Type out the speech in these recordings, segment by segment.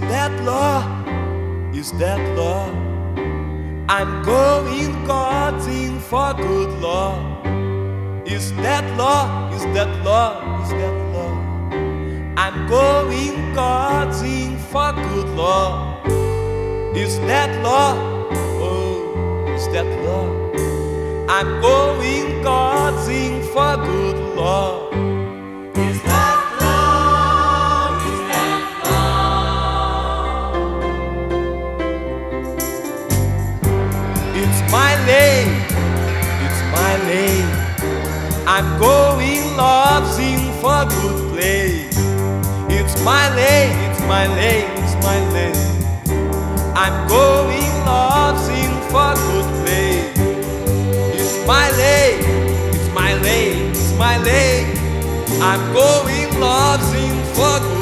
that law? Is that law? I'm going courting for good law. Is that law? Is that law? Is that law? I'm going courting for good law. Is that law? Oh, is that law? I'm going courting for good law. I'm going lodging for good play. It's my lane, it's my lane, it's my lane. I'm going lodging for good play. It's my lane, it's my lane, it's my lane. I'm going lodging for good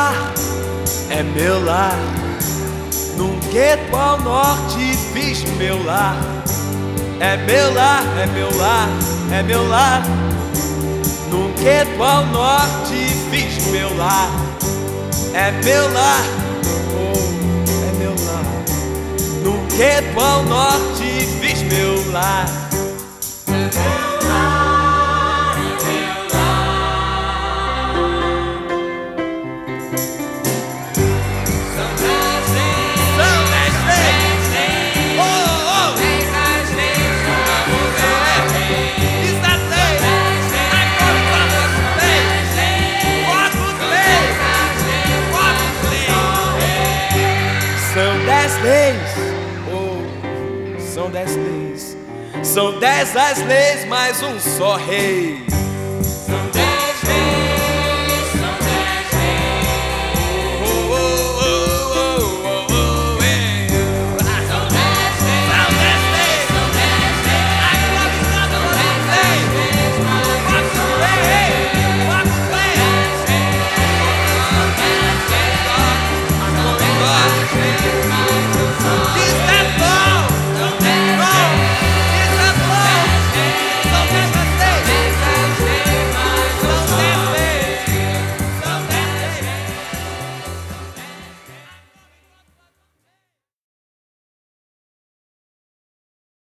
meu lar, é meu lar. Num gueto ao norte fiz meu lar. É meu lar, é meu lar, é meu lar. Num gueto ao norte fiz meu lar. É meu lar, oh, é meu lar. Num gueto ao norte fiz meu lar. São dez leis. Oh, são dez leis. São dez as leis, mais um só rei.